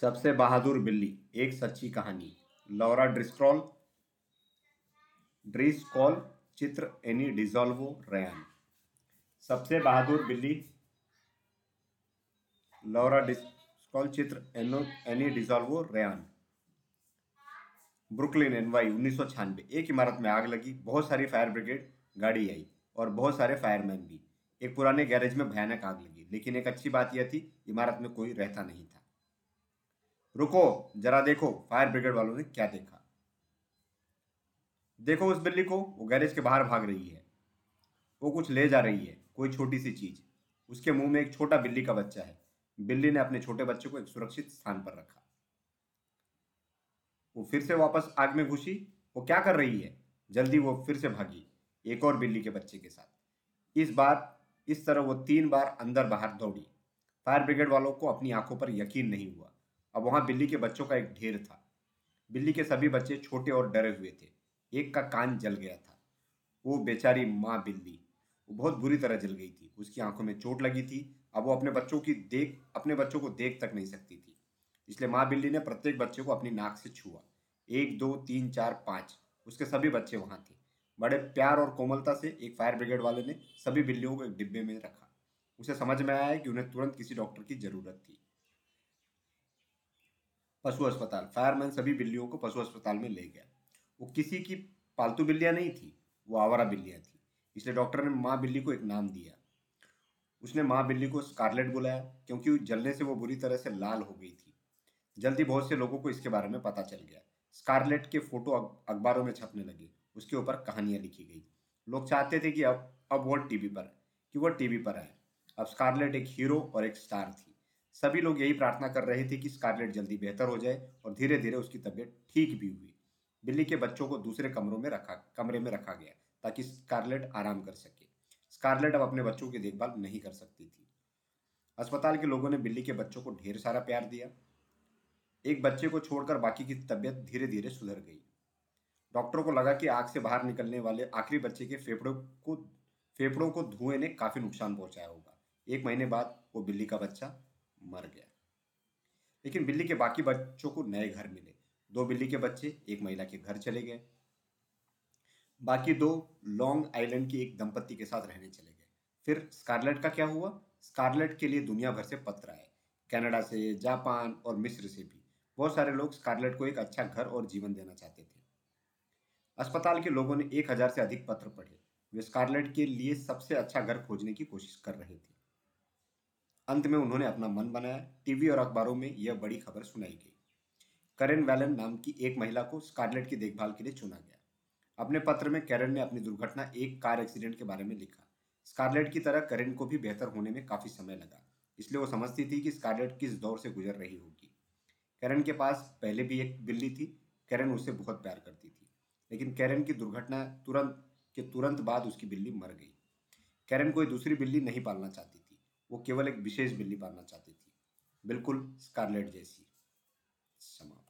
सबसे बहादुर बिल्ली, एक सच्ची कहानी। लौरा ड्रिस्क्रॉल ड्रिस्कॉल चित्र एनी डिजोल्वो रयान सबसे बहादुर बिल्ली, लौरा डिस्कॉल चित्र एनो, एनी डिजोल्वो रयान ब्रुकलिन एनवाई, उन्नीस एक इमारत में आग लगी, बहुत सारी फायर ब्रिगेड, गाड़ी आई, और बहुत सारे फायरमैन भी। एक पुराने गैरेज में भयानक आग लगी, लेकिन एक अच्छी बात यह थी, इमारत में कोई रहता नहीं था। रुको, जरा देखो, फायर ब्रिगेड वालों ने क्या देखा? देखो उस बिल्ली को, वो गैरेज के बाहर भाग रही है। वो कुछ ले जा रही है, कोई छोटी सी चीज़। उसके मुँह में एक छोटा बिल्ली का बच्चा है। बिल्ली ने अपने छोटे बच्चे को एक सुरक्षित स्थान पर रखा। वो फिर से वापस आग में घुसी। वो क्या कर रही है? जल्दी वो फिर से भागी, एक और बिल्ली के बच्चे के साथ। इस बार, इस तरह वो तीन बार अंदर बाहर दौड़ी। फायर ब्रिगेड वालों को अपनी आँखों पर यकीन नहीं हुआ। अब वहाँ बिल्ली के बच्चों का एक ढेर था। बिल्ली के सभी बच्चे छोटे और डरे हुए थे। एक का कान जल गया था। वो बेचारी माँ बिल्ली। वो बहुत बुरी तरह जल गई थी। उसकी आँखों में चोट लगी थी। अब वो अपने बच्चों की देख, अपने बच्चों को देख तक नहीं सकती थी। इसलिए माँ बिल्ली ने प्रत्येक बच्चे को अपनी नाक से छुआ। एक, दो, तीन, चार, पाँच। उसके सभी बच्चे वहाँ थे। बड़े प्यार और कोमलता से एक फायर ब्रिगेड वाले ने सभी बिल्लियों को एक डिब्बे में रखा। उसे समझ में आया कि उन्हें तुरंत किसी डॉक्टर की ज़रूरत थी। पशु अस्पताल। फायरमैन सभी बिल्लियों को पशु अस्पताल में ले गया। वो किसी की पालतू बिल्लियाँ नहीं थी, वो आवारा बिल्लियाँ थी। इसलिए डॉक्टर ने माँ बिल्ली को एक नाम दिया। उसने माँ बिल्ली को स्कारलेट बुलाया, क्योंकि जलने से वो बुरी तरह से लाल हो गई थी। जल्दी बहुत से लोगों को इसके बारे में पता चल गया। स्कारलेट के फ़ोटो अखबारों में छपने लगे। उसके ऊपर कहानियाँ लिखी गई। लोग चाहते थे कि अब अब वो टीवी पर, कि वो टीवी पर आए। अब स्कारलेट एक हीरो और एक स्टार थी। सभी लोग यही प्रार्थना कर रहे थे कि स्कारलेट जल्दी बेहतर हो जाए और धीरे धीरे उसकी तबीयत ठीक भी हुई। बिल्ली के बच्चों को दूसरे कमरों में रखा, कमरे में रखा गया ताकि स्कारलेट आराम कर सके। स्कारलेट अब अपने बच्चों की देखभाल नहीं कर सकती थी। अस्पताल के लोगों ने बिल्ली के बच्चों को ढेर सारा प्यार दिया। एक बच्चे को छोड़कर बाकी की तबीयत धीरे धीरे सुधर गई। डॉक्टरों को लगा कि आग से बाहर निकलने वाले आखिरी बच्चे के फेफड़ों को फेफड़ों को धुएँ ने काफ़ी नुकसान पहुँचाया होगा। एक महीने बाद वो बिल्ली का बच्चा मर गया। लेकिन बिल्ली के बाकी बच्चों को नए घर मिले। दो बिल्ली के बच्चे, एक महिला के घर चले गए। बाकी दो लॉन्ग आइलैंड की एक दंपत्ति के साथ रहने चले गए। फिर स्कारलेट का क्या हुआ? स्कारलेट के लिए दुनिया भर से पत्र आए। कनाडा से, जापान और मिस्र से भी। बहुत सारे लोग स्कारलेट को एक अच्छा घर और जीवन देना चाहते थे। अस्पताल के लोगों ने एक हज़ार से अधिक पत्र पढ़े। वे स्कारलेट के लिए सबसे अच्छा घर खोजने की कोशिश कर रहे थे। अंत में उन्होंने अपना मन बनाया। टीवी और अखबारों में यह बड़ी खबर सुनाई गई। करेन वैलन नाम की एक महिला को स्कारलेट की देखभाल के लिए चुना गया। अपने पत्र में कैरन ने अपनी दुर्घटना एक कार एक्सीडेंट के बारे में लिखा। स्कारलेट की तरह करेन को भी बेहतर होने में काफ़ी समय लगा, इसलिए वो समझती थी कि स्कारलेट किस दौर से गुजर रही होगी। कैरन के पास पहले भी एक बिल्ली थी, कैरन उससे बहुत प्यार करती थी, लेकिन कैरन की दुर्घटना तुरंत के तुरंत बाद उसकी बिल्ली मर गई। कैरन कोई दूसरी बिल्ली नहीं पालना चाहती थी। वो केवल एक विशेष बिल्ली पालना चाहती थी। बिल्कुल स्कारलेट जैसी। समाप्त।